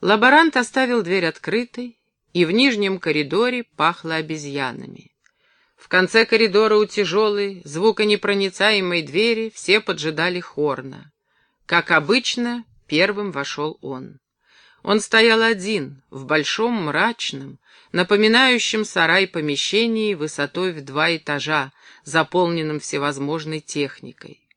Лаборант оставил дверь открытой, и в нижнем коридоре пахло обезьянами. В конце коридора у тяжелой, звуконепроницаемой двери все поджидали Хорна. Как обычно, первым вошел он. Он стоял один, в большом мрачном, напоминающем сарай помещении высотой в два этажа, заполненном всевозможной техникой.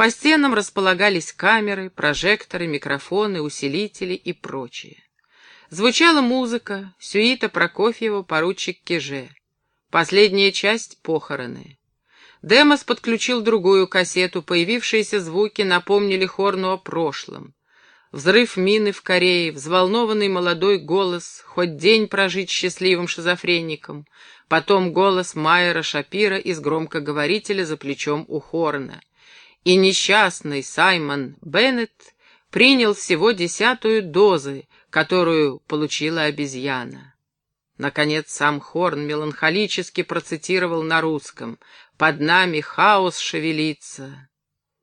По стенам располагались камеры, прожекторы, микрофоны, усилители и прочее. Звучала музыка, сюита Прокофьева, поручик Кеже. Последняя часть — похороны. Демос подключил другую кассету, появившиеся звуки напомнили Хорну о прошлом. Взрыв мины в Корее, взволнованный молодой голос, хоть день прожить счастливым шизофреником, потом голос Майера Шапира из громкоговорителя за плечом у Хорна. И несчастный Саймон Беннет принял всего десятую дозы, которую получила обезьяна. Наконец сам Хорн меланхолически процитировал на русском «Под нами хаос шевелится».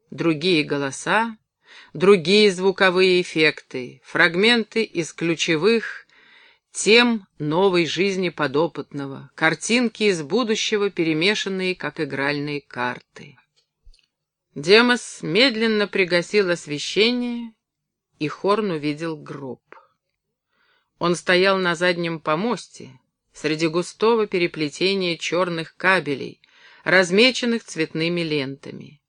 Другие голоса другие звуковые эффекты, фрагменты из ключевых тем новой жизни подопытного, картинки из будущего, перемешанные, как игральные карты. Демос медленно пригасил освещение, и Хорн увидел гроб. Он стоял на заднем помосте, среди густого переплетения черных кабелей, размеченных цветными лентами.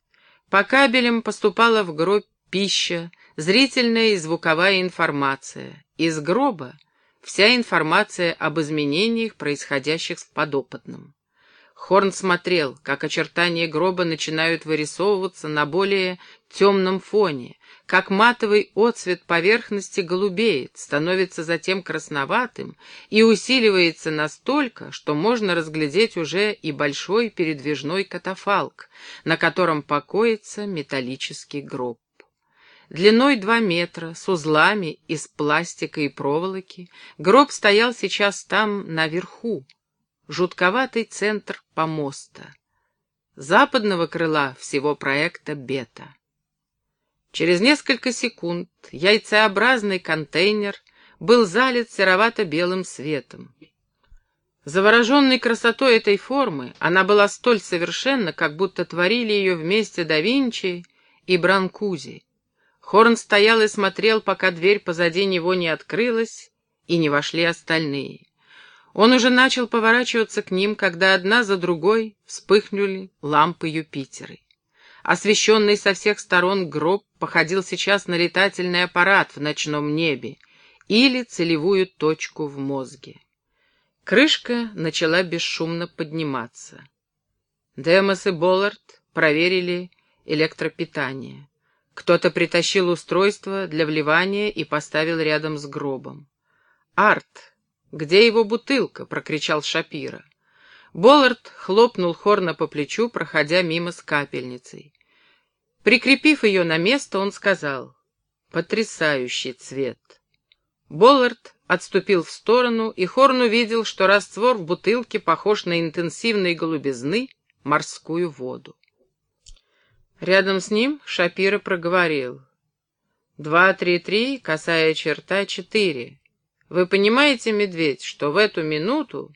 По кабелям поступала в гроб пища, зрительная и звуковая информация. Из гроба вся информация об изменениях, происходящих с подопытным. Хорн смотрел, как очертания гроба начинают вырисовываться на более темном фоне, как матовый отцвет поверхности голубеет, становится затем красноватым и усиливается настолько, что можно разглядеть уже и большой передвижной катафалк, на котором покоится металлический гроб. Длиной два метра, с узлами из пластика и проволоки, гроб стоял сейчас там, наверху, жутковатый центр помоста, западного крыла всего проекта «Бета». Через несколько секунд яйцеобразный контейнер был залит серовато-белым светом. Завороженной красотой этой формы, она была столь совершенна, как будто творили ее вместе да Винчи и Бранкузи. Хорн стоял и смотрел, пока дверь позади него не открылась, и не вошли остальные. Он уже начал поворачиваться к ним, когда одна за другой вспыхнули лампы Юпитеры. Освещенный со всех сторон гроб походил сейчас на летательный аппарат в ночном небе или целевую точку в мозге. Крышка начала бесшумно подниматься. Демос и Боллард проверили электропитание. Кто-то притащил устройство для вливания и поставил рядом с гробом. «Арт, где его бутылка?» — прокричал Шапира. Боллард хлопнул Хорна по плечу, проходя мимо с капельницей. Прикрепив ее на место, он сказал «Потрясающий цвет». Боллард отступил в сторону, и Хорн увидел, что раствор в бутылке похож на интенсивной голубизны морскую воду. Рядом с ним Шапира проговорил. «Два, три, три, косая черта, четыре. Вы понимаете, медведь, что в эту минуту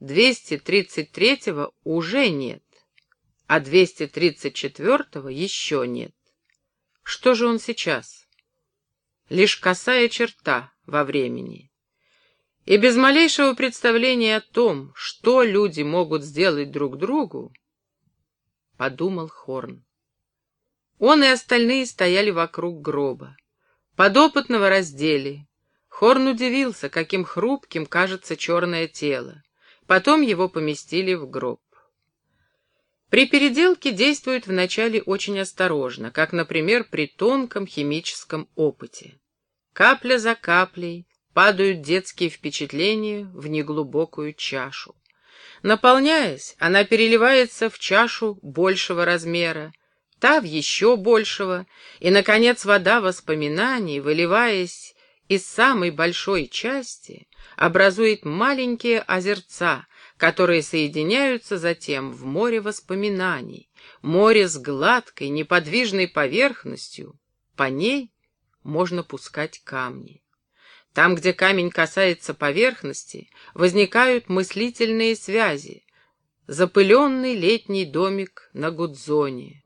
233-го уже нет, а 234-го еще нет. Что же он сейчас? Лишь косая черта во времени. И без малейшего представления о том, что люди могут сделать друг другу, подумал Хорн. Он и остальные стояли вокруг гроба. Подопытного раздели. Хорн удивился, каким хрупким кажется черное тело. Потом его поместили в гроб. При переделке действуют вначале очень осторожно, как, например, при тонком химическом опыте. Капля за каплей падают детские впечатления в неглубокую чашу. Наполняясь, она переливается в чашу большего размера, та в еще большего, и, наконец, вода воспоминаний, выливаясь из самой большой части, образует маленькие озерца, которые соединяются затем в море воспоминаний, море с гладкой, неподвижной поверхностью, по ней можно пускать камни. Там, где камень касается поверхности, возникают мыслительные связи. Запыленный летний домик на Гудзоне.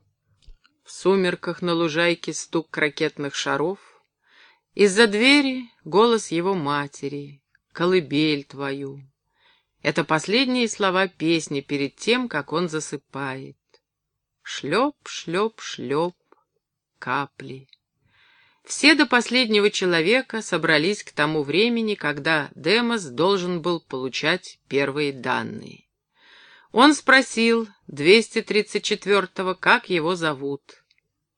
В сумерках на лужайке стук ракетных шаров. Из-за двери голос его матери, колыбель твою. Это последние слова песни перед тем, как он засыпает. Шлеп, шлеп, шлеп, капли. Все до последнего человека собрались к тому времени, когда Демос должен был получать первые данные. Он спросил 234-го, как его зовут.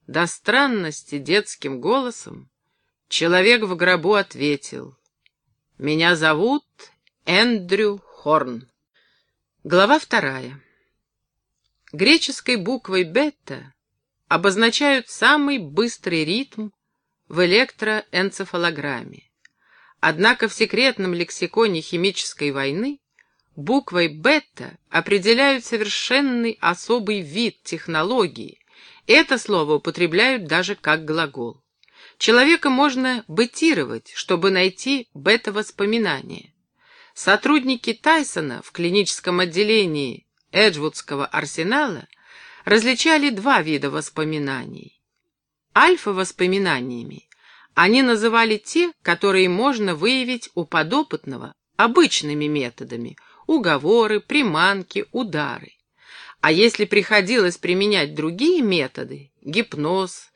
До странности детским голосом человек в гробу ответил «Меня зовут Эндрю Хорн». Глава вторая. Греческой буквой «бета» обозначают самый быстрый ритм в электроэнцефалограмме. Однако в секретном лексиконе химической войны буквой «бета» определяют совершенный особый вид технологии. Это слово употребляют даже как глагол. Человека можно бетировать, чтобы найти бета-воспоминания. Сотрудники Тайсона в клиническом отделении Эджвудского арсенала различали два вида воспоминаний Альфа-воспоминаниями они называли те, которые можно выявить у подопытного обычными методами – уговоры, приманки, удары. А если приходилось применять другие методы – гипноз,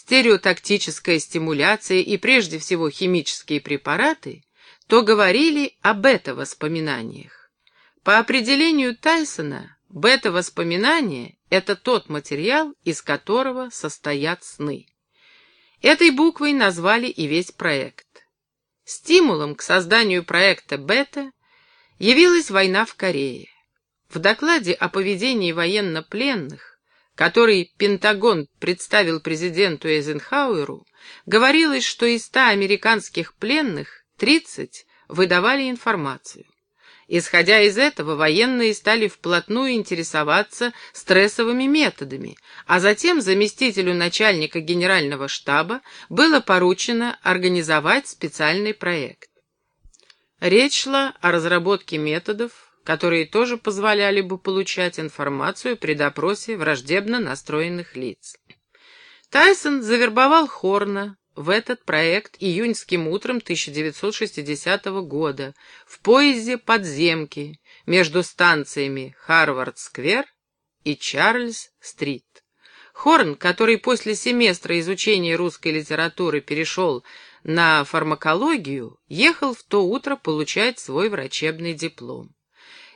стереотактическая стимуляция и прежде всего химические препараты, то говорили об бета-воспоминаниях. По определению Тайсона, бета-воспоминания это тот материал, из которого состоят сны. Этой буквой назвали и весь проект. Стимулом к созданию проекта «Бета» явилась война в Корее. В докладе о поведении военнопленных, который Пентагон представил президенту Эйзенхауэру, говорилось, что из 100 американских пленных 30 выдавали информацию. Исходя из этого, военные стали вплотную интересоваться стрессовыми методами, а затем заместителю начальника генерального штаба было поручено организовать специальный проект. Речь шла о разработке методов, которые тоже позволяли бы получать информацию при допросе враждебно настроенных лиц. Тайсон завербовал Хорна, в этот проект июньским утром 1960 года в поезде «Подземки» между станциями Харвард-сквер и Чарльз-стрит. Хорн, который после семестра изучения русской литературы перешел на фармакологию, ехал в то утро получать свой врачебный диплом.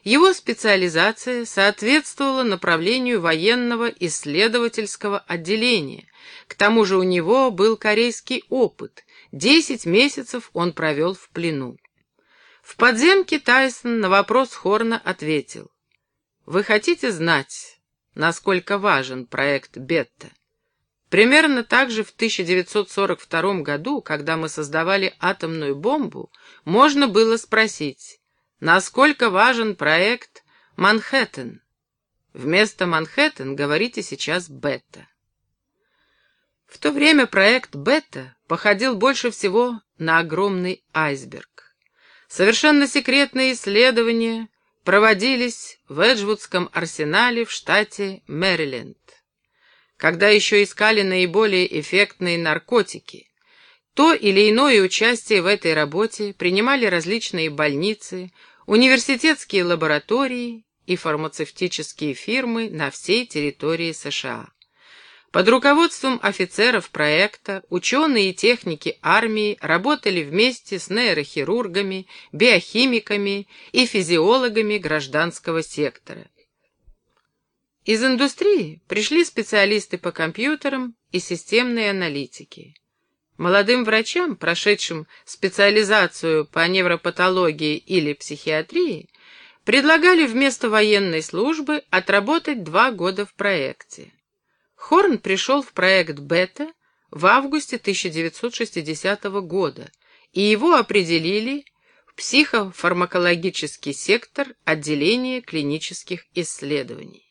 Его специализация соответствовала направлению военного исследовательского отделения. К тому же у него был корейский опыт. Десять месяцев он провел в плену. В подземке Тайсон на вопрос Хорна ответил. «Вы хотите знать, насколько важен проект Бетта?» Примерно так же в 1942 году, когда мы создавали атомную бомбу, можно было спросить, Насколько важен проект «Манхэттен»? Вместо «Манхэттен» говорите сейчас «Бета». В то время проект «Бета» походил больше всего на огромный айсберг. Совершенно секретные исследования проводились в Эджвудском арсенале в штате Мэриленд. Когда еще искали наиболее эффектные наркотики, то или иное участие в этой работе принимали различные больницы, университетские лаборатории и фармацевтические фирмы на всей территории США. Под руководством офицеров проекта ученые и техники армии работали вместе с нейрохирургами, биохимиками и физиологами гражданского сектора. Из индустрии пришли специалисты по компьютерам и системной аналитике. Молодым врачам, прошедшим специализацию по невропатологии или психиатрии, предлагали вместо военной службы отработать два года в проекте. Хорн пришел в проект «Бета» в августе 1960 года, и его определили в психофармакологический сектор отделения клинических исследований.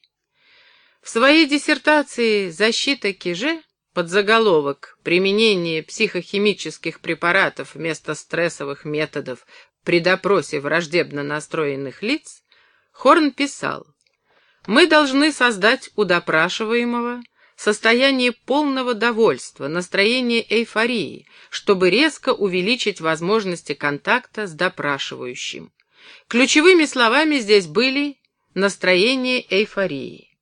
В своей диссертации «Защита Киже» под заголовок «Применение психохимических препаратов вместо стрессовых методов при допросе враждебно настроенных лиц», Хорн писал, «Мы должны создать у допрашиваемого состояние полного довольства, настроение эйфории, чтобы резко увеличить возможности контакта с допрашивающим. Ключевыми словами здесь были настроение эйфории.